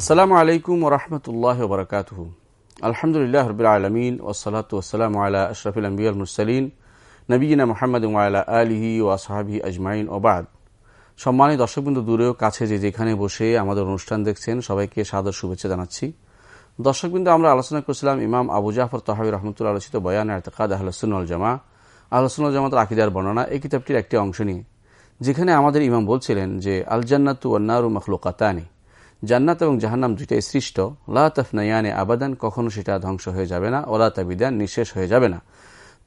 আসসালামু আলাইকুম ওরহমতুল্লাহ বরকাত আলহামদুলিল্লাহ রবিল আলমিন ওসলাত ওসালাম আলা আশরফুল আম্বিয়াল মুরসালিন নবীনা মোহাম্মদ আলা আলিহি ও আসহাবি আজমাইন। ওবাদ সম্মানিত দর্শকবৃন্দ, দূরেও কাছে যে যেখানে বসে আমাদের অনুষ্ঠান দেখছেন, সবাইকে সাদর শুভেচ্ছা জানাচ্ছি। দর্শকবৃন্দ, আমরা আলোচনা করছিলাম ইমাম আবু জাফর তাহাবি রহমতুল্লা আলোচিত বয়ান এরতকাদ আহলসুল জামা আহলসুল জামাতের আকিদার বর্ণনা এই কিতাবটির একটি অংশ নিয়ে। যেখানে আমাদের ইমাম বলছিলেন যে, আল জান্নাতু ওয়ান্নারু মখলুকাতানি। জান্নাত এবং জাহান্নাম দুইটাই সৃষ্ট। লা তফনায়ানে আবাদান, কখনো সেটা ধ্বংস হয়ে যাবে না। ওলা তাবিদান, নিঃশেষ হয়ে যাবে না।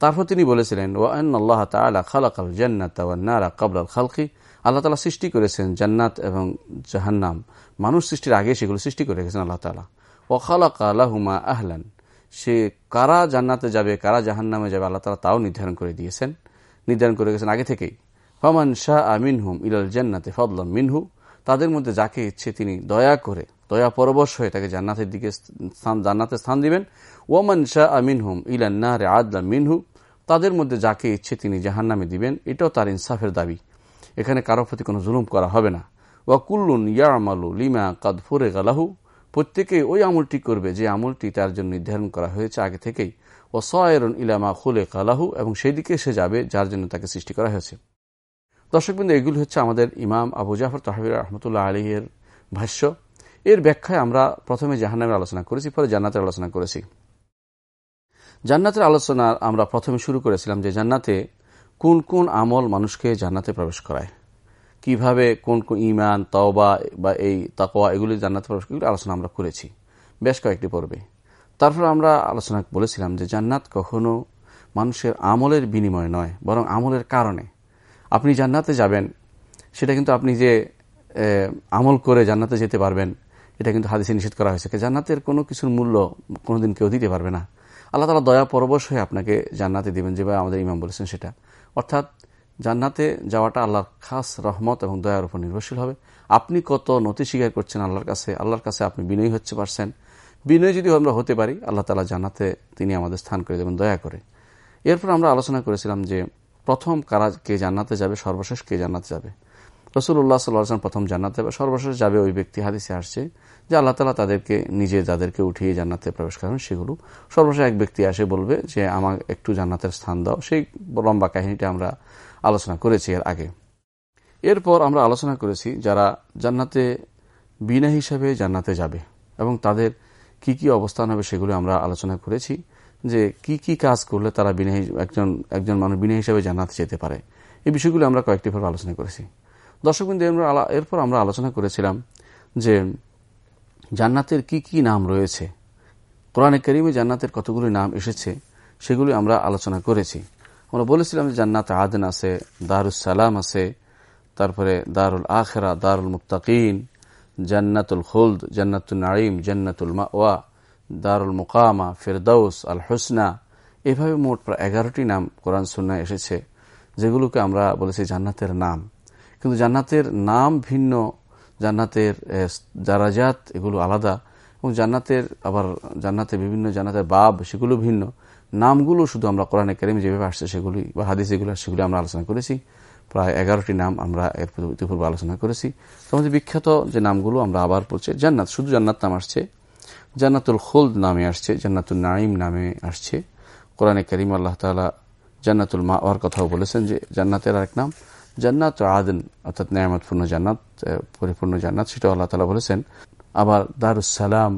তারপর তিনি বলেছিলেন ওয়ান আল্লাহ তালা খালাকাল জান্নাত ওয়ান্নারা কাবলাল খালকি। আল্লাহ তালা সৃষ্টি করেছেন জান্নাত এবং জাহান্নাম। মানুষ সৃষ্টির আগে সেগুলো সৃষ্টি করে রেখেছেন আল্লাহ তালা ও খালাকা আল্লাহুমা আহলান। সে কারা জান্নাতে যাবে, কারা জাহান্নামে যাবে, আল্লাহ তালা তাও নির্ধারণ করে দিয়েছেন। নির্ধারণ করে গেছেন আগে থেকেই। ফমান শাহ আমিনহুম ইলাল জান্নাতে ফদলাম মিনহু। তাদের মধ্যে যাকে ইচ্ছে তিনি দয়া করে, দয়া পরবশ হয়ে তাকে জান্নাতের দিকে স্থান জান্নাতে স্থান দিবেন। ওমান শাহ আমিন হুম ইলান্নারে আদলা মিনহু। তাদের মধ্যে যাকে ইচ্ছে তিনি জাহান্নামে দিবেন, এটাও তার ইনসাফের দাবি। এখানে কারও প্রতি কোনো জুলুম করা হবে না। ওয়াকুল্লুন ইয়া আমালু লিমা কাদফুরে গালাহু প্রত্যেকে ওই আমলটি করবে যে আমলটি তার জন্য নির্ধারণ করা হয়েছে আগে থেকেই। ও সয়রন ইলামা খুলে কালাহু এবং সেই দিকে সে যাবে যার জন্য তাকে সৃষ্টি করা হয়েছে। দর্শকবৃন্দ, এগুলি হচ্ছে আমাদের ইমাম আবু জাফর তাহবির রহমতুল্লাহ আলীর ভাষ্য। এর ব্যাখ্যায় আমরা প্রথমে জাহান্নামের আলোচনা করেছি, পরে জান্নাতের আলোচনা করেছি। জান্নাতের আলোচনা আমরা প্রথমে শুরু করেছিলাম যে জান্নাতে কোন কোন আমল মানুষকে জান্নাতে প্রবেশ করায়। কীভাবে কোন কোন ইমান তওবা বা এই তাকোয়া এগুলি জান্নাতে প্রবেশ এগুলি আলোচনা আমরা করেছি বেশ কয়েকটি পর্বে। তারপর আমরা আলোচনা বলেছিলাম যে জান্নাত কখনো মানুষের আমলের বিনিময় নয়, বরং আমলের কারণে। আপনি জান্নাতে যাবেন, সেটা কিন্তু আপনি যে আমল করে জান্নাতে যেতে পারবেন, এটা কিন্তু হাদিসে নিষেধ করা হয়েছে। জান্নাতের কোনো কিছুর মূল্য কোনোদিন কেউ দিতে পারবে না। আল্লাহ তালা দয়া পরবশ হয়ে আপনাকে জান্নাতে দিবেন যেভাবে আমাদের ইমাম বলেছেন সেটা। অর্থাৎ জান্নাতে যাওয়াটা আল্লাহর খাস রহমত এবং দয়ার উপর নির্ভরশীল হবে। আপনি কত নতি স্বীকার করছেন আল্লাহর কাছে আল্লাহর কাছে আপনি বিনয়ী হচ্ছে পারছেন। বিনয় যদি আমরা হতে পারি, আল্লাহ তালা জান্নাতে তিনি আমাদের স্থান করে দেবেন, দয়া করে। এরপর আমরা আলোচনা করেছিলাম যে প্রথম কারা কে জান্নাতে যাবে? সর্বশেষ কে জান্নাতে যাবে? রসুল্লাহ সাল্লাম প্রথম জান্নাতে যাবে সর্বশেষ যাবে ওই ব্যক্তি, হাদিসে আসছে যে আল্লাহ তালা তাদেরকে নিজে যাদেরকে উঠিয়ে জান্নাতে প্রবেশ করেন, সেগুলো সর্বশেষ এক ব্যক্তি আসে বলবে যে আমার একটু জান্নাতের স্থান দাও। সেই লম্বা কাহিনীটা আমরা আলোচনা করেছি এর আগে। এরপর আমরা আলোচনা করেছি যারা জান্নাতে, বিনা হিসাবে জান্নাতে যাবে এবং তাদের কি কি অবস্থান হবে সেগুলো আমরা আলোচনা করেছি। যে কি কি কাজ করলে তারা বিনা একজন একজন মানুষ বিনা হিসাবে জান্নাতে যেতে পারে? এই বিষয়গুলো আমরা কয়েকটি ভাবে আলোচনা করেছি। দর্শকবৃন্দ, এরপর আমরা আলোচনা করেছিলাম যে জান্নাতের কি কি নাম রয়েছে? কোরআনে করিমে জান্নাতের কতগুলি নাম এসেছে, সেগুলি আমরা আলোচনা করেছি। আমরা বলেছিলাম যে জান্নাত আদেন আছে, দারুস সালাম আছে, তারপরে দারুল আখেরা, দারুল মুক্তাকিন জান্নাতুল খুলদ জান্নাতুল নাইম জান্নাতুল মাওয়া দারুল মোকামা, ফেরদাউস আল হোসনা এভাবে মোট প্রায় এগারোটি নাম কোরআন সুন্না এসেছে, যেগুলোকে আমরা বলেছি জান্নাতের নাম। কিন্তু জান্নাতের নাম ভিন্ন, জান্নাতের জারাজাত এগুলো আলাদা, এবং জান্নাতের আবার জান্নাতে বিভিন্ন জান্নাতের বাব সেগুলো ভিন্ন। নামগুলো শুধু আমরা কোরআনে কারিম যেভাবে আসছে সেগুলি বা হাদিস যেগুলো সেগুলি আমরা আলোচনা করেছি। প্রায় এগারোটি নাম আমরা এর ইতিপূর্বে আলোচনা করেছি। তোমাদের বিখ্যাত যে নামগুলো আমরা আবার বলছি, জান্নাত, শুধু জান্নাত নাম আসছে জান্নাতুল খুলদ নামে আসছে, জান্নাতুল নাইম নামে আসছে। কোরআনে করিম আল্লাহ তালা জান্নাতুল মা ওয়ার কথাও বলেছেন যে জান্নাতের আরেক নাম জান্নাত আদিন, অর্থাৎ ন্যায়ামতপূর্ণ জান্নাত পরিপূর্ণ জান্নাত, সেটাও আল্লাহ তালা বলেছেন। আবার দারুসালাম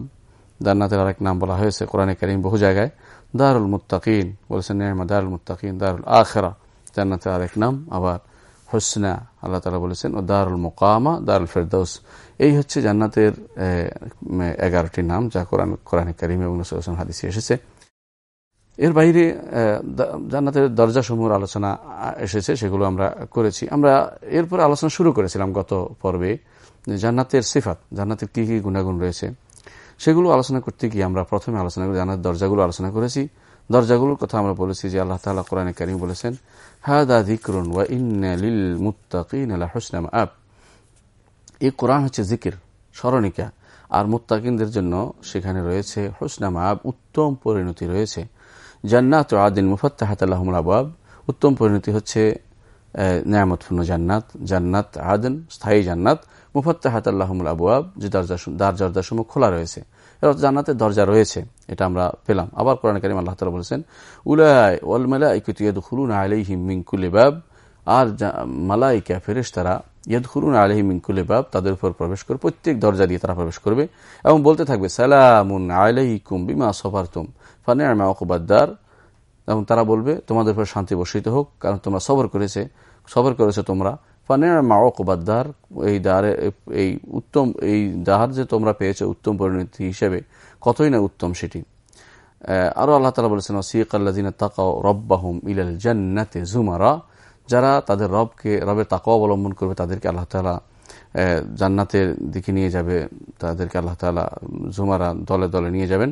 জান্নাতের আরেক নাম বলা হয়েছে কোরআনে করিম বহু জায়গায়। দারুল মুত্তাকিন বলেছেন ন্যায়ামা দারুল মুত্তাকিন, দারুল আখেরা, জান্নাতের আরেক নাম আবার হোসনা আল্লাহ তালা বলেছেন, ও দারুল মোকামা, দারুল ফেরদৌস এই হচ্ছে জান্নাতের এগারোটি নাম যা কোরআন কোরআন করিম এবং নসুল হাদিসে এসেছে। এর বাইরে জান্নাতের দরজাসমূহের আলোচনা এসেছে, সেগুলো আমরা করেছি। আমরা এরপর আলোচনা শুরু করেছিলাম গত পর্বে জান্নাতের সিফাত, জান্নাতের কি কি গুণাগুণ রয়েছে, সেগুলো আলোচনা করতে গিয়ে আমরা প্রথমে আলোচনা করি জান্নাতের দরজাগুলো আলোচনা করেছি। দরজাগুলোর কথা আমরা বলেছি যে আল্লাহ তালা কোরআনে কারিম বলেছেন, হাদা হুসনাম আপ এই কোরআন হচ্ছে জিকির, স্মরণিকা। আর মুত্তাকিনদের জন্য সেখানে রয়েছে হুসনাম আব উত্তম পরিণতি রয়েছে। জান্নাত আদিন মুফাত্তাহাত আল্লাহমুল আবাব উত্তম পরিণতি হচ্ছে নিয়ামতপূর্ণ জান্নাত। জান্নাত আদন স্থায়ী জান্নাত। মুফত্তাহাত আল্লাহমুল আবুয়াব যে দরজা দরজা সমূহ খোলা রয়েছে। এর জান্নাতের দরজা রয়েছে, এটা আমরা পেলাম। আবার কোরআন করিম আল্লাহ তালা বলেছেন উলায় ওয়াল মালাইকুতুন আলাইহিম মিনকুল বাব। আর মালাইকা ফেরেশ তারা ইয়াদুরুন আলহিম মিনকুলে বাব, তাদের উপর প্রবেশ করে প্রত্যেক দরজা দিয়ে তারা প্রবেশ করবে এবং বলতে থাকবে, সালামুন আলাইকুম বিমা সফারতুম ফানে আমা অকুবাদ্দার এবং তারা বলবে, তোমাদের উপর শান্তি বর্ষিত হোক, কারণ তোমরা সবর করেছে সবর করেছে তোমরা। ফানে মা অকুবাদ্দার এই দ্বারে, এই উত্তম, এই দাহার যে তোমরা পেয়েছে উত্তম পরিণতি হিসেবে, কতই না উত্তম সেটি। আরও আল্লাহ তালা বলেছেন সিক আল্লাহ তাকাও রব্বাহুম ইলাল জান্নাতে জুমারা যারা তাদের রবকে, রবের তাকে অবলম্বন করবে, তাদেরকে আল্লাহ তালা জান্নাতের দিকে নিয়ে যাবে, তাদেরকে আল্লাহ তালা জুমারা দলে দলে নিয়ে যাবেন।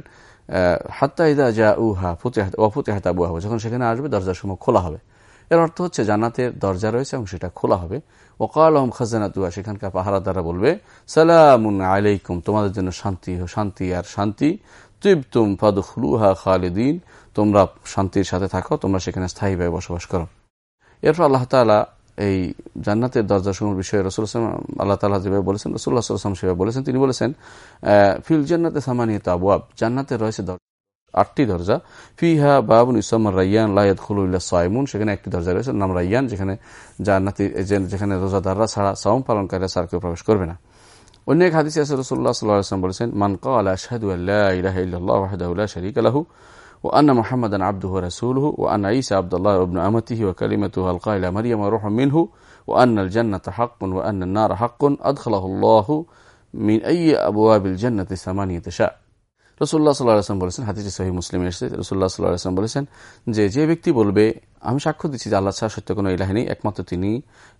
হাত্তা ইদা যা উহা ফুতে হাতা বুহা যখন সেখানে আসবে দরজার সময় খোলা হবে। এর অর্থ হচ্ছে জান্নাতের দরজা রয়েছে এবং সেটা খোলা হবে। ওকাল আহম খাজানা দুয়া, সেখানকার পাহারা দ্বারা বলবে, সালামুন আলাইকুম, তোমাদের জন্য শান্তি শান্তি আর শান্তি। তুম ফাদুখলুহা খালিদিন, তোমরা শান্তির সাথে থাকো, তোমরা সেখানে স্থায়ীভাবে বসবাস করো। এরপর আল্লাহ তালা এই জান্নাতের দরজা সমূহ বিষয়ে রসুল আল্লাহ তালা যেভাবে বলেছেন রসুল্লাহ সেভাবে বলেছেন তিনি বলেছেন ফিল জান্নাতে সামানিয়ত আবুয়াব জান্নাতে রয়েছে আটটি দরজা। ফিহা বাবুন ইসাম্মার রাইয়ান লায়াদ খুলুল্লাহ সাইমুন। সেখানে একটি দরজা রয়েছে, নাম রাইয়ান, যেখানে জান্নাতি যেখানে রোজাদাররা ছাড়া সাওম পালনকারীরা সার কেউ প্রবেশ করবে না। অন্য এক হাদিস আছে রসুল্লাহ সাল্লাম বলেছেন মানকা আল্লাহ শাহাদু আল্লাহ ওয়াহদাউল্লাহ শরিক আলাহু ও আন্না মোহাম্মদান আব্দুহ রাসুলহু ও আন্না ইসা আবদুল্লাহ আবনু আমতিহি ও কালিমাতু আলকা ইলা মারিয়াম রহ মিনহু ও আন্নাল জান্নাত হাক্কুন ও আন্না নার হাক্কুন আদখালাহুল্লাহু মিন আই আবু আবিল জান্নাতি সামানিয়ত রসুল্লাহ সাল্লাহাম বলেছেন হাতিজি সহি মুসলিম এসেছে রসুল্লাহ সাল্লাহাম বলেছেন যে যে ব্যক্তি বলবে, আমি সাক্ষ্য দিচ্ছি যে আল্লাহ ছাড়া সত্য কোনো ইলাহ নেই, একমাত্র তিনি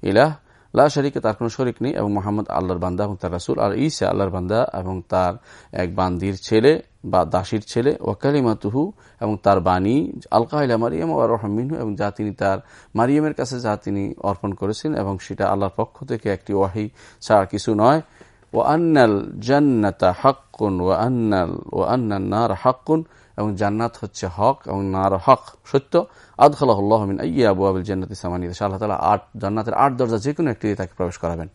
ইলাহ, লা শরিকে, তার কোনো শরিক নেই এবং মোহাম্মদ আল্লাহর বান্দা এবং তার রাসুল, আর ইসা আল্লাহর বান্দা এবং তার এক বান্দির ছেলে বা দাসির ছেলে ওয়াকালিমাতুহু এবং তার বাণী আলকা আলকাহিলা মারিয়াম ও রহমিনহু এবং যা তিনি তার মারিয়ামের কাছে যা তিনি অর্পণ করেছেন এবং সেটা আল্লাহর পক্ষ থেকে একটি ওয়াহি ছাড়া কিছু নয়। ও আন্নাল জান্নাতা হাক্কুন ও আন্নাল ও আন্নাল নার হাক্কুন এবং জান্নাত হচ্ছে হক এবং নার হক। সত্য? আদখালাহমিন আইয়া আবু আবুল জান্নাতি সামানি আল্লাহ তালা আট, জান্নাতের আট দরজা যে কোনো একটি তাকে প্রবেশ করাবেন।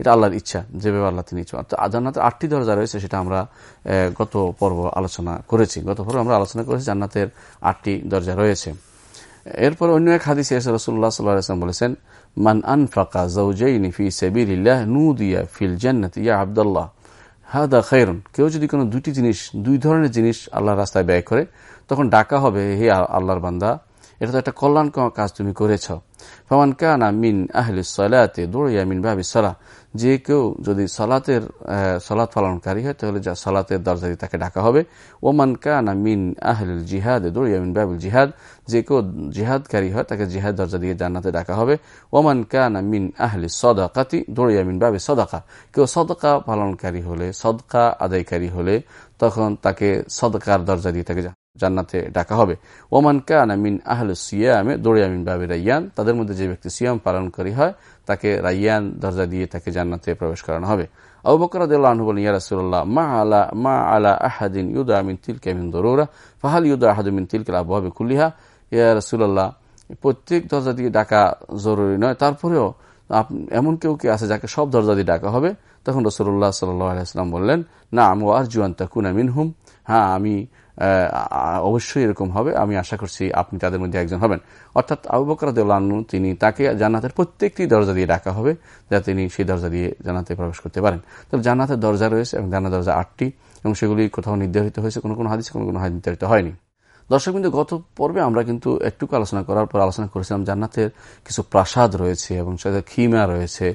এটা আল্লাহর ইচ্ছা যেভাবে আল্লাহ তিনি ইচ্ছা জান্নাতের আটটি দরজা রয়েছে সেটা আমরা গত পর্ব আলোচনা করেছি। গত পর্ব আমরা আলোচনা করেছি জান্নাতের আটটি দরজা রয়েছে। এরপর অন্য এক হাদিসে এসে রসুল্লাহ সাল্লাম বলেছেন, মান আনফাকা জৌজাইনি ফি সেবিল্লাহ নুদিয়া ফিল জান্নাত, ইয়া আবদুল্লাহ, হাদা খাইরুন কেউ যদি কোনো দুটি জিনিস, দুই ধরনের জিনিস আল্লাহর রাস্তায় ব্যয় করে, তখন ডাকা হবে, হে আল্লাহর বান্দা, এটা তো একটা কল্যাণ কাজ তুমি করেছ। ফমান কানা মিন আহলি সলাতে দৌড়িয়া মিন ভাবি সলা যে কেউ যদি সলাতের সলাৎ পালনকারী হয়, তাহলে যা সলাতের দরজা দিয়ে তাকে ডাকা হবে। ওমান কানা মিন আহল জিহাদ দৌড়িয়া মিন বাবুল জিহাদ, যে কেউ জিহাদকারী হয়, তাকে জিহাদ দরজা দিয়ে জান্নাতে ডাকা হবে। ওমান কানা মিন আহলি সদাকাতি দৌড়িয়া মিন বাবি সদাকা। কেউ সদকা পালনকারী হলে, সদকা আদায়কারী হলে, তখন তাকে সদকার দরজা দিয়ে তাকে জান্নাতে ডাকা হবে। ওমান কান আমিন আহল সিয়ামে, দৌড়ে আমিন বাবে রাইয়ান। তাদের মধ্যে যে ব্যক্তি সিয়াম পালনকারী হয়, তাকে রাইয়ান দরজা দিয়ে তাকে জান্নাতে প্রবেশ করানো হবে। ইয়া মা আলা মা আলা আহাদিন ইয়া প্রত্যেক দরজা দিয়ে ডাকা জরুরি নয়। তারপরেও এমন কেউ কি আছে যাকে সব দরজা দিয়ে ডাকা হবে? তখন রসুল্লাহ সাল্লাহ আলাইসলাম বললেন না আমি আরজুয়ান তাকুনা মিনহুম। হ্যাঁ আমি অবশ্যই এরকম হবে। আমি আশা করছি আপনি তাদের মধ্যে একজন হবেন। অর্থাৎ আবু বকরাদু তিনি তাকে জান্নাতের প্রত্যেকটি দরজা দিয়ে ডাকা হবে, যা তিনি সেই দরজা দিয়ে জানাতে প্রবেশ করতে পারেন। তবে জান্নাতের দরজা রয়েছে এবং জান্নাত দরজা আটটি, এবং সেগুলি কোথাও নির্ধারিত হয়েছে। কোনো কোনো হাদিস কোনো কোনো নির্ধারিত হয়নি। দর্শক কিন্তু গত পর্বে আমরা কিন্তু একটুকু আলোচনা করার পর আলোচনা করেছিলাম জান্নাতের কিছু প্রাসাদ রয়েছে এবং সাথে খিমা রয়েছে।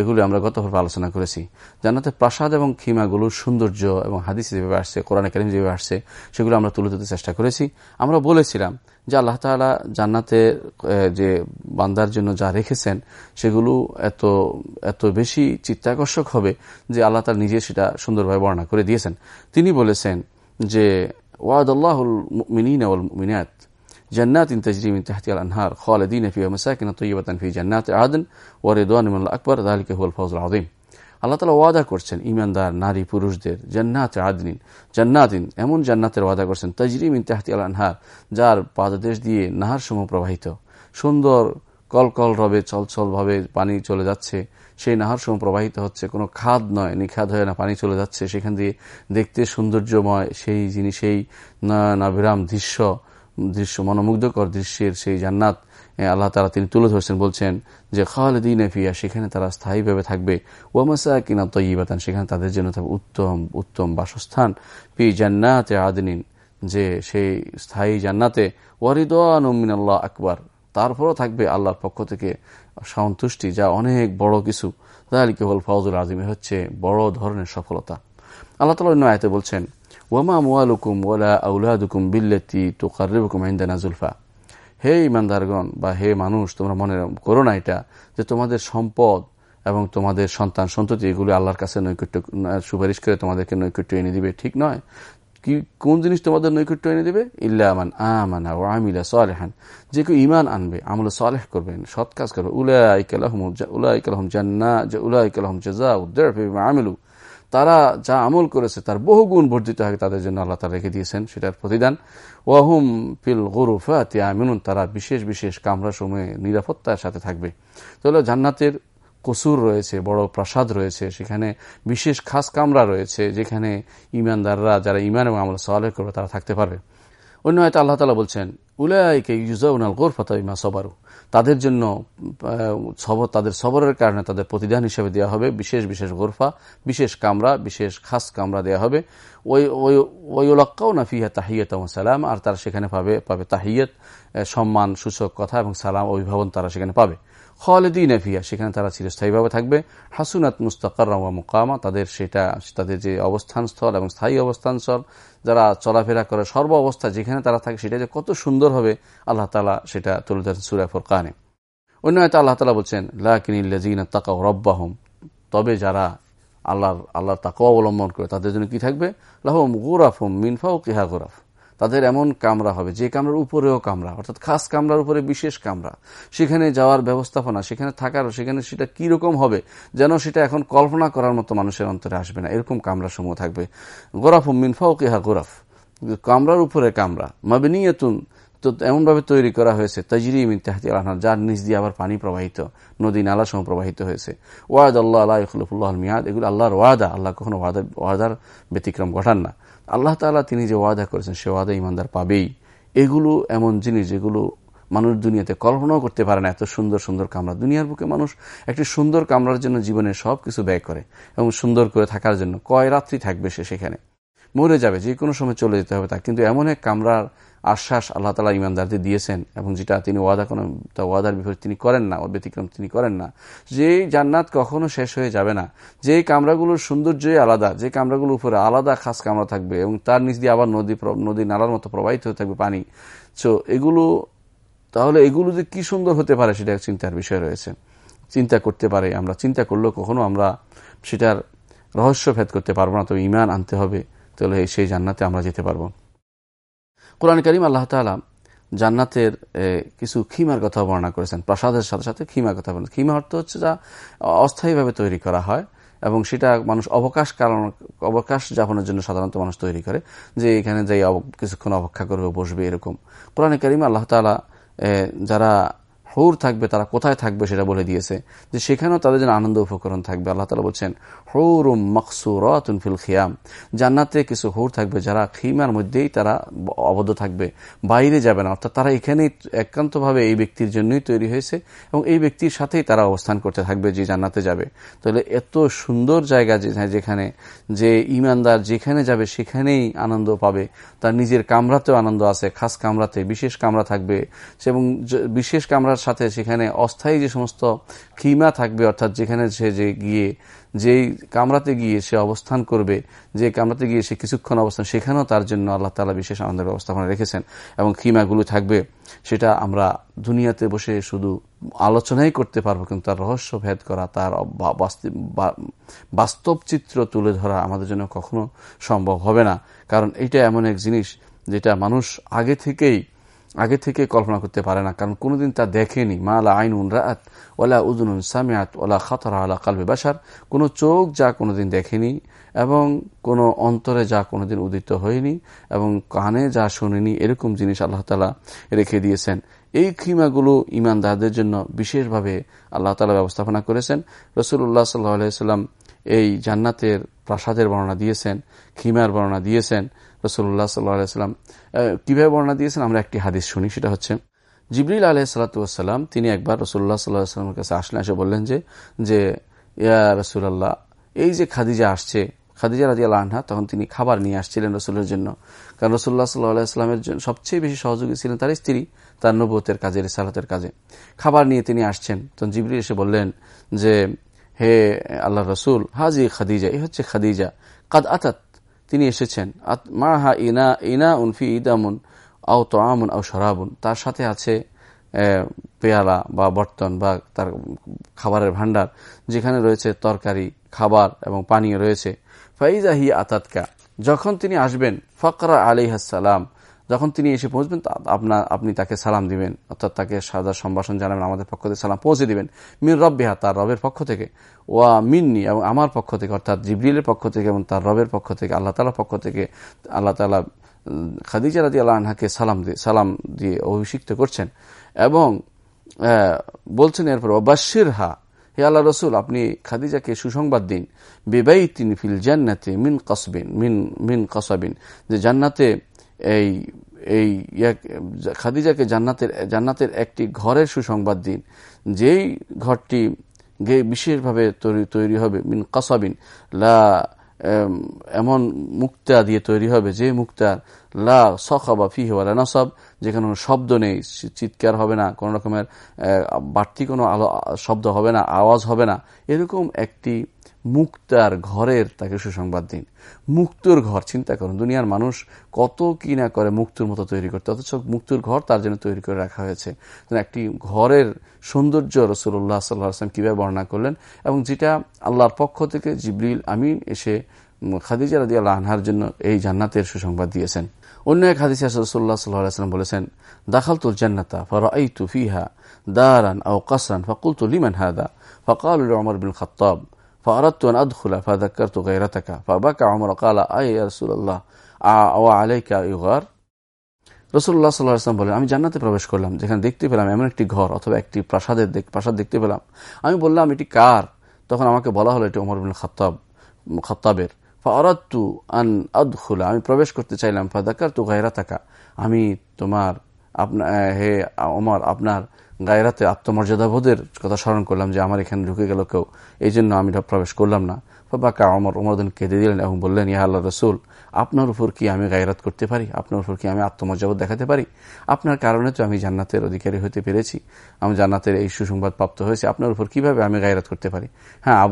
এগুলি আমরা গত পর্বে আলোচনা করেছি। জান্নাতের প্রাসাদ এবং খিমাগুলোর সৌন্দর্য এবং হাদিস যেভাবে আসছে, কোরআন একাডেমি যেভাবে আসছে, সেগুলো আমরা তুলে ধরতে চেষ্টা করেছি। আমরা বলেছিলাম যে আল্লাহ তালা জান্নাতে যে বান্দার জন্য যা রেখেছেন, সেগুলো এত এত বেশি চিত্তাকর্ষক হবে যে আল্লাহ তালা নিজে সেটা সুন্দরভাবে বর্ণনা করে দিয়েছেন। তিনি বলেছেন যে وعد الله المؤمنين والمؤمنات جنات تجري من تحتها الأنهار خالدين فيها مساكن طيبة في جنات عدن ورضوان من الأكبر ذلك هو الفوز العظيم আল্লাহ তালা ওয়াদা করছেন ইমানদার নারী পুরুষদের জান্নাত আদনিন জান্নাতিন এমন জান্নাতের ওয়াদা করছেন তাজরিম ইন তাহতি আল আনহার যার পাদদেশ দিয়ে নাহার সমূহ প্রবাহিত সুন্দর কল কল রবে চলচলভাবে পানি চলে যাচ্ছে সেই নাহার সমূহ প্রবাহিত হচ্ছে। কোনো খাদ নয়, নিখাদ হয়ে না পানি চলে যাচ্ছে। সেখান দিয়ে দেখতে সৌন্দর্যময় সেই জিনিস, সেই দৃশ্য দৃশ্য, মনোমুগ্ধকর দৃশ্যের সেই জান্নাত আল্লাহ তালা তিনি তুলে ধরছেন, বলছেন যে, খালেদিন ফিয়া সেখানে তারা স্থায়ীভাবে থাকবে। ওয়ামাসা কিনা তৈবাতান সেখানে তাদের জন্য উত্তম উত্তম বাসস্থান। পি জান্নাতে আদিন যে সেই স্থায়ী জান্নাতে ওয়ারিদান আল্লাহ আকবর, তারপরও থাকবে আল্লাহর পক্ষ থেকে সন্তুষ্টি, যা অনেক বড় কিছু। তাহলে কেবল ফজল আজিমে হচ্ছে বড় ধরনের সফলতা। আল্লাহ তালা অন্য আয়তে বলছেন, ওয়ামা মুআলুকুম ওয়ালা আউলাদুকুম বিল্লেতি তুকারিবুকুম ইন্দানা জুলফা। হে ইমানদারগণ বা হে মানুষ, তোমরা মনে করো না এটা, যে তোমাদের সম্পদ এবং তোমাদের সন্তান সন্ততি এগুলি আল্লাহর কাছে নৈকট্য, সুপারিশ করে তোমাদেরকে নৈকট্য এনে দিবে। ঠিক নয়। কি, কোন জিনিস তোমাদের নৈকট্য এনে দেবে? ইল্লা আমান ও আমিলা সালেহান। যে কেউ ইমান আনবে, আমল সালেহ করবেন সৎ কাজ করবে। উলাইকালাহম উলাইকালাহম জান্না উলাইকালাহম জাজা উদ্দার আমিলু। তারা যা আমল করেছে, তার বহু গুণ বর্ধিত হয় তাদের জন্য আল্লাহ তালা রেখে দিয়েছেন, সেটার প্রতিদান। ওয়াহুম ফিল গরুফাত আমিনুন, তারা বিশেষ বিশেষ কামরা সময়ে নিরাপত্তার সাথে থাকবে। তাহলে জান্নাতের কসুর রয়েছে, বড় প্রাসাদ রয়েছে, সেখানে বিশেষ খাস কামরা রয়েছে, যেখানে ইমানদাররা, যারা ইমান এবং আমল সওয়ালে করবে, তারা থাকতে পারবে। অন্য হয়তো আল্লাহ তালা বলছেন, উলাইকে ইউজাউনাল গোর ইমা সবারু। তাদের জন্য সবর, তাদের সবরের কারণে তাদের প্রতিদান হিসেবে দেওয়া হবে বিশেষ বিশেষ গোরফা, বিশেষ কামরা, বিশেষ খাস কামরা দেওয়া হবে। ওই ওই ওই ওলাক্কাও না ফিহা তাহিয়ত সালাম, আর তারা সেখানে পাবে পাবে তাহিয়ত সম্মান, সূচক, কথা এবং সালাম, অভিভাবন তারা সেখানে পাবে। খালেদিন ফিয়া সেখানে তারা চিরস্থায়ীভাবে থাকবে। হাসুনাত মুস্তাকার মুকামা, তাদের সেটা, তাদের যে অবস্থান স্থল এবং স্থায়ী অবস্থান স্থল যারা চলাফেরা করে, সর্ব অবস্থা যেখানে তারা থাকে, সেটা যে কত সুন্দর হবে, আল্লাহ তালা সেটা তুলে ধরেন সুরাফর কানে অন্য হয়তো আল্লাহ তালা বলছেন, লাকিন তাকাও রব্বাহম তবে যারা আল্লাহর আল্লাহর তাকাও অবলম্বন করে, তাদের জন্য কি থাকবে? লাহম গোরাফম মিনফাও কেহা গোরাফ তাদের এমন কামরা হবে, যে কামরার উপরেও কামরা, অর্থাৎ খাস কামরার উপরে বিশেষ কামরা। সেখানে যাওয়ার ব্যবস্থাপনা, সেখানে থাকার, সেখানে সেটা কি রকম হবে, যেন সেটা এখন কল্পনা করার মতো মানুষের অন্তরে আসবে না। এরকম কামরা সমূহ থাকবে। গোরাফ মিনফাও কেহা গোরাফ। কামরার উপরে কামরা। মাবিনিয়তুন, তো এমনভাবে তৈরি করা হয়েছে, তাজিরি মিন তাহতি আলহান যার নিচ দিয়ে আবার পানি প্রবাহিত, নদী নালা সহ প্রবাহিত হয়েছে। ওয়াদ আল্লাহ আল্লাহ ইখলফুল্লাহ মিয়াদ, এগুলো আল্লাহর ওয়াদা। আল্লাহ কখনো ওয়াদা, ওয়াদার ব্যতিক্রম ঘটান না। আল্লাহ তালা তিনি যে ওয়াদা করেছেন, সে ওয়াদা ইমানদার পাবেই। এগুলো এমন জিনিস যেগুলো মানুষ দুনিয়াতে কল্পনাও করতে পারে না। এত সুন্দর সুন্দর কামরা। দুনিয়ার বুকে মানুষ একটি সুন্দর কামরার জন্য জীবনে সব কিছু ব্যয় করে এবং সুন্দর করে থাকার জন্য কয় রাত্রি থাকবে সে সেখানে? মরে যাবে, যে কোনো সময় চলে যেতে হবে তা কিন্তু এমন এক কামরার আশ্বাস আল্লাহ তালা ইমানদারদের দিয়েছেন, এবং যেটা তিনি ওয়াদা কোনো, তা ওয়াদার বিপরীত তিনি করেন না ব্যতিক্রম তিনি করেন না। যে জান্নাত কখনো শেষ হয়ে যাবে না। যে কামরাগুলোর সৌন্দর্যই আলাদা, যে কামরাগুলোর উপরে আলাদা খাস কামরা থাকবে, এবং তার নিচ দিয়ে আবার নদী নদী নালার মতো প্রবাহিত হয়ে থাকবে পানি। সো এগুলো, তাহলে এগুলো যে কি সুন্দর হতে পারে সেটা চিন্তার বিষয় রয়েছে। চিন্তা করতে পারে, আমরা চিন্তা করলেও কখনো আমরা সেটার রহস্য ভেদ করতে পারব না। তো ইমান আনতে হবে। তাহলে সেই জান্নাতে আমরা যেতে পারব। কোরআন করিম আল্লাহ তালা জান্নাতের কিছু খিমার কথা বর্ণনা করেছেন। প্রাসাদের সাথে সাথে খিমার কথা বলেন। খিমা অর্থ হচ্ছে যা অস্থায়ীভাবে তৈরি করা হয় এবং সেটা মানুষ অবকাশ কারণ, অবকাশ যাপনের জন্য সাধারণত মানুষ তৈরি করে যে এখানে যাই কিছুক্ষণ অপেক্ষা করবে, বসবে এরকম। কোরআন করিম আল্লাহ তালা যারা হৌর থাকবে, তারা কোথায় থাকবে সেটা বলে দিয়েছে। যে সেখানেও তাদের যেন আনন্দ উপকরণ থাকবে। আল্লাহ তালা বলছেন, হৌরুম মকসুরতুন ফিল খিয়াম। জান্নাতে কিছু হৌর থাকবে যারা খিমার মধ্যেই তারা অবদ্ধ থাকবে, বাইরে যাবে না। অর্থাৎ তারা এখানেই একান্তভাবে এই ব্যক্তির জন্যই তৈরি হয়েছে এবং এই ব্যক্তির সাথেই তারা অবস্থান করতে থাকবে যে জান্নাতে যাবে। তাহলে এত সুন্দর জায়গা যেখানে যে ইমানদার যেখানে যাবে সেখানেই আনন্দ পাবে। তার নিজের কামরাতেও আনন্দ আছে, খাস কামরাতে বিশেষ কামরা থাকবে। এবং বিশেষ কামরার সাথে সেখানে অস্থায়ী যে সমস্ত খিমা থাকবে, অর্থাৎ যেখানে সে যে গিয়ে, যেই কামরাতে গিয়ে সে অবস্থান করবে, যে কামরাতে গিয়ে সে কিছুক্ষণ অবস্থান, সেখানেও তার জন্য আল্লাহ তালা বিশেষ আনন্দের ব্যবস্থাপনা রেখেছেন এবং খিমাগুলো থাকবে, সেটা আমরা দুনিয়াতে বসে শুধু আলোচনাই করতে পারব, কিন্তু তার রহস্য ভেদ করা, তার বাস্তব চিত্র তুলে ধরা আমাদের জন্য কখনো সম্ভব হবে না। কারণ এটা এমন এক জিনিস যেটা মানুষ আগে থেকেই আগে থেকে কল্পনা করতে পারে না, কারণ কোনোদিন তা দেখেনি। মালা আইন উন রাত ওলা উদুন সামিয়াত ওলা খাতরা আলা কালবে বাসার কোনো চোখ যা কোনোদিন দেখেনি, এবং কোনো অন্তরে যা কোনোদিন উদিত হয়নি, এবং কানে যা শুনেনি, এরকম জিনিস আল্লাহ তালা রেখে দিয়েছেন। এই খিমাগুলো ইমানদারদের জন্য বিশেষভাবে আল্লাহ তালা ব্যবস্থাপনা করেছেন। রসুল্লাহ সাল্লাহ আলাইসাল্লাম এই জান্নাতের প্রাসাদের বর্ণনা দিয়েছেন খিমার বর্ণনা দিয়েছেন। রসুল্লাহ সাল্লাহাম কীভাবে বর্ণনা দিয়েছেন? আমরা একটি হাদিস শুনি, সেটা হচ্ছে, জিবরিল আলহ সালাতাম তিনি একবার রসুল্লাহ সাল্লাহ সাল্লামের কাছে আসলেন, এসে বললেন যে যে, ইয়া রসুল্লাহ এই যে খাদিজা আসছে, খাদিজা রাজি আনহা, তখন তিনি খাবার নিয়ে আসছিলেন রসুলের জন্য। কারণ রসুল্লাহ সাল্লাহ ইসলামের জন্য সবচেয়ে বেশি সহযোগী ছিলেন তার স্ত্রী, তার নবতের কাজে, রিসালাতের কাজে। খাবার নিয়ে তিনি আসছেন, তখন জিবরি এসে বললেন যে, হে আল্লাহ রসুল, হাজি খাদিজা এ হচ্ছে খাদিজা, কাদ আতাত তিনি এসেছেন। মা হা ইনা ইনা উনফি ইদামুন আও তো আমুন আও সরাবুন তার সাথে আছে পেয়ালা বা বর্তন বা তার খাবারের ভান্ডার যেখানে রয়েছে তরকারি, খাবার এবং পানীয় রয়েছে। ফাইজাহি আতাতকা। যখন তিনি আসবেন, ফকরা আলিহাসালাম যখন তিনি এসে পৌঁছবেন আপনার আপনি তাকে সালাম দিবেন, অর্থাৎ তাকে সাদা সম্ভাষণ জানাবেন, আমাদের পক্ষ থেকে সালাম পৌঁছে দিবেন। মিন রব্বিহা, তার রবের পক্ষ থেকে। ওয়া মিন্নি, এবং আমার পক্ষ থেকে, অর্থাৎ জিবরিলের পক্ষ থেকে এবং তার রবের পক্ষ থেকে, আল্লাহ তালার পক্ষ থেকে, আল্লাহ তালা খাদিজা রাজি আল্লাহ আনহাকে সালাম দিয়ে সালাম দিয়ে অভিষিক্ত করছেন। এবং বলছেন এরপর ওবাশির হা হে আল্লাহ রসুল, আপনি খাদিজাকে সুসংবাদ দিন। বেবাই তিনি ফিল জান্নাতে মিন কসবিন, মিন মিন কসাবিন, যে জান্নাতে এই এই খাদিজাকে জান্নাতের জান্নাতের একটি ঘরের সুসংবাদ দিন। যেই ঘরটি গে, বিশেষভাবে তৈরি হবে, মিন কাসাবিন, লা এমন মুক্তা দিয়ে তৈরি হবে, যে মুক্তা লা নসব, যেখানে কোনো শব্দ নেই চিৎকার হবে না, কোনো রকমের বাড়তি কোনো আলো শব্দ হবে না, আওয়াজ হবে না। এরকম একটি মুক্তার ঘরের তাকে সুসংবাদ দিন। মুক্তর ঘর, চিন্তা করুন, দুনিয়ার মানুষ কত কি না করে মুক্তুর মতো তৈরি করতে, অথচ মুক্তুর ঘর তার জন্য তৈরি করে রাখা হয়েছে। একটি ঘরের সৌন্দর্য রসুল্লাহ সাল্লাহাম কীভাবে বর্ণনা করলেন, এবং যেটা আল্লাহর পক্ষ থেকে জিবরিল আমিন এসে খাদিজা রাজি আল্লাহ আনহার জন্য এই জান্নাতের সুসংবাদ দিয়েছেন। অন্য এক হাদিসে রসুল্লাহ সাল্লাহাম বলেছেন দাখাল তুল জান্নাতা ফরাইতু ফিহা দারান আও কাসান ফকুলতু লিমান হাদা ফকাল عمر بن الخطاب فأردت أن أدخل فذكرت غيرتك فبكى عمر قال أي يا رسول الله وعليك يغار রসুল্লাহ সাল্লাহ আসলাম বলেন আমি জান্নাতে প্রবেশ করলাম যেখানে দেখতে পেলাম এমন একটি ঘর অথবা একটি প্রাসাদের প্রাসাদ দেখতে পেলাম আমি বললাম এটি কার তখন আমাকে বলা হলো এটি অমর বিন খত্তাব খত্তাবের ফারাত্তু আন আদখুলা, আমি প্রবেশ করতে চাইলাম ফাদাকার তু গায়রা থাকা আমি তোমার আপনার হে ওমর, আপনার গায়রাতে আত্মমর্যাদাবোধের কথা স্মরণ করলাম যে আমার এখানে ঢুকে গেল কেউ। এই জন্য আমি প্রবেশ করলাম না। বাকা অমর উমরদিন কেঁদে দিলেন এবং বললেন ইহা আল্লাহ রসুল আপনার উপর কি আমি গায়রাত করতে পারি? আপনার উপর কি আমি আত্মমর্যাদা দেখাতে পারি? আপনার কারণে তো আমি জান্নাতের অধিকারী হতে পেরেছি। আমি জান্নাতের এই সুসংবাদ প্রাপ্ত হয়েছে। আপনার উপর কীভাবে আমি গায়রাত করতে পারি? হ্যাঁ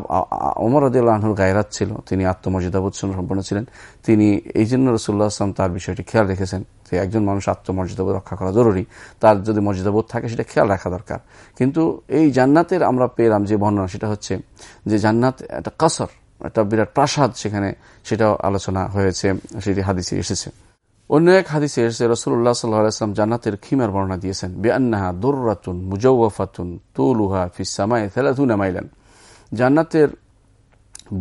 ওমর আদিউল্লাহর গায়রাত ছিল। তিনি আত্মমর্যাদা আত্মমর্যাদাবোধ সম্পন্ন ছিলেন। তিনি এই জন্য রসুল্লাহ আসলাম তার বিষয়টি খেয়াল রেখেছেন যে একজন মানুষ আত্মমর্যাদাবোধ রক্ষা করা জরুরি। তার যদি মর্যাদাবোধ থাকে, সেটা খেয়াল রাখা দরকার। কিন্তু এই জান্নাতের আমরা পেলাম যে বর্ণনা, সেটা হচ্ছে যে জান্নাত একটা কাসর। একটা বিরাট প্রাসাদ সেখানে সেটাও আলোচনা হয়েছে, সেটি হাদিসে এসেছে। অন্য এক হাদিসে এসেছে রসুল্লাহ সাল্লাহাম জান্নাতের খিমার বর্ণনা দিয়েছেন বেআনাহা দুর্রাতুন মুজৌফাতুন তুলুহা ফিসামায় মাইলান। জান্নাতের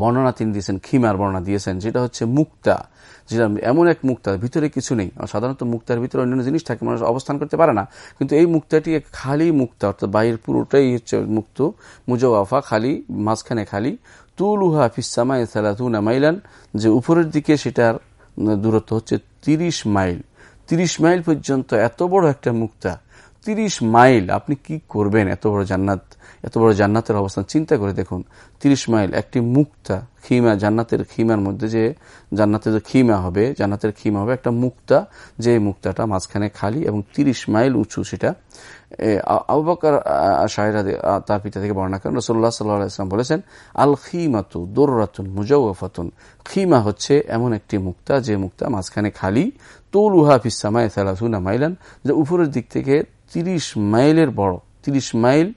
বর্ণনা তিনি দিয়েছেন, খিমার বর্ণনা দিয়েছেন, যেটা হচ্ছে মুক্তা, যেটা এমন এক মুক্তা ভিতরে কিছু নেই। সাধারণত মুক্তার ভিতরে অন্যান্য জিনিস থাকে, মানুষ অবস্থান করতে পারে না। কিন্তু এই মুক্তাটি খালি মুক্তা, অর্থাৎ বাইরের পুরোটাই হচ্ছে মুক্ত, মুজওয়াফা, খালি, মাঝখানে খালি। তুলুহা ফিসামাই সালাতুনা মাইলান, যে উপরের দিকে সেটার দূরত্ব হচ্ছে তিরিশ মাইল। তিরিশ মাইল পর্যন্ত এত বড় একটা মুক্তা, তিরিশ মাইল, আপনি কি করবেন এত বড় জান্নাত? এত বড় জান্নাতের অবস্থান। চিন্তা করে দেখুন, তিরিশ মাইল একটি মুক্তা খিমা, জান্নাতের খিমার মধ্যে যে জান্নাতের যে খিমা হবে, জান্নাতের খিমা হবে একটা মুক্তা যে মুক্তাটা মাঝখানে খালি এবং তিরিশ মাইল উঁচু সেটা। আবু বকর শাহরা তার পিতা থেকে বর্ণনা করেন রসোল্লা সাল্লাম বলেছেন, আল খিমাতু দোরাতুন মুজাউফাতুন খিমা হচ্ছে এমন একটি মুক্তা, যে মুক্তা মাঝখানে খালি তোল উহা ফিসামায় মাইলান, যে উপরের দিক থেকে তিরিশ মাইলের বড়, তিরিশ মাইল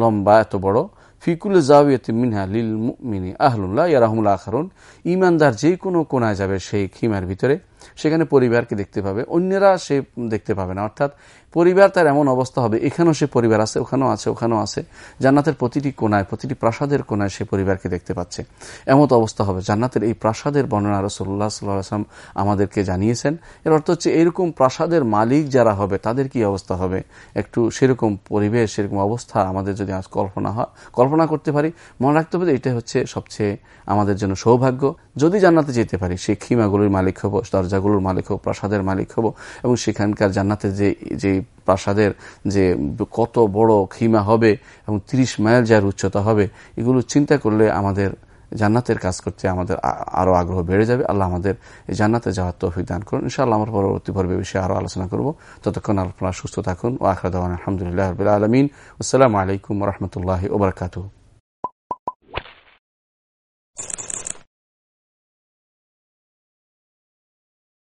লম্বা, এত বড়। ফিকুল জাউিয়তে মিনহা লিল মিনি আহলুল্লাহ ইয়ারাহমুল্লাহ আখরুন। ইমানদার যে কোনো কোনায় যাবে সেই খিমার ভিতরে। সেখানে পরিবারকে দেখতে পাবে। অন্যরা সে দেখতে পাবে না। অর্থাৎ পরিবার তার এমন অবস্থা হবে, এখানেও সে পরিবার আছে, ওখানেও আছে ওখানেও আছে। জান্নাতের প্রতিটি কোনায় প্রতিটি প্রাসাদের কোনায় সে পরিবারকে দেখতে পাচ্ছে। এমত অবস্থা হবে। জান্নাতের এই প্রাসাদের বর্ণনা রসুল্লাহ সাল্লাম আমাদেরকে জানিয়েছেন। এর অর্থ হচ্ছে এরকম প্রাসাদের মালিক যারা হবে, তাদের কি অবস্থা হবে? একটু সেরকম পরিবেশ, সেরকম অবস্থা আমাদের যদি আজ কল্পনা হয়, কল্পনা করতে পারি, মনে রাখতে হবে এটা হচ্ছে সবচেয়ে আমাদের জন্য সৌভাগ্য। যদি জান্নাতে যেতে পারি, সেই খিমাগুলোর মালিক হব দরজাগুলোর মালিক হব, প্রাসাদের মালিক হব, এবং সেখানকার জান্নাতের যে যে প্রাসাদের যে কত বড় খিমা হবে এবং ৩০ মাইল যার উচ্চতা হবে, এগুলো চিন্তা করলে আমাদের জান্নাতের কাজ করতে আমাদের আরও আগ্রহ বেড়ে যাবে। আল্লাহ আমাদের এই জান্নাতে যাওয়ার তৌফিক দান করুন। ইনশাআল্লাহ আমার পরবর্তী পর্বে বিষয়ে আরও আলোচনা করব। ততক্ষণ আপনারা সুস্থ থাকুন। ও আখরা দেওয়ান আলহামদুলিল্লাহ আলমিন। আসসালামু আলাইকুম রহমতুল্লাহ ওবরাকাতু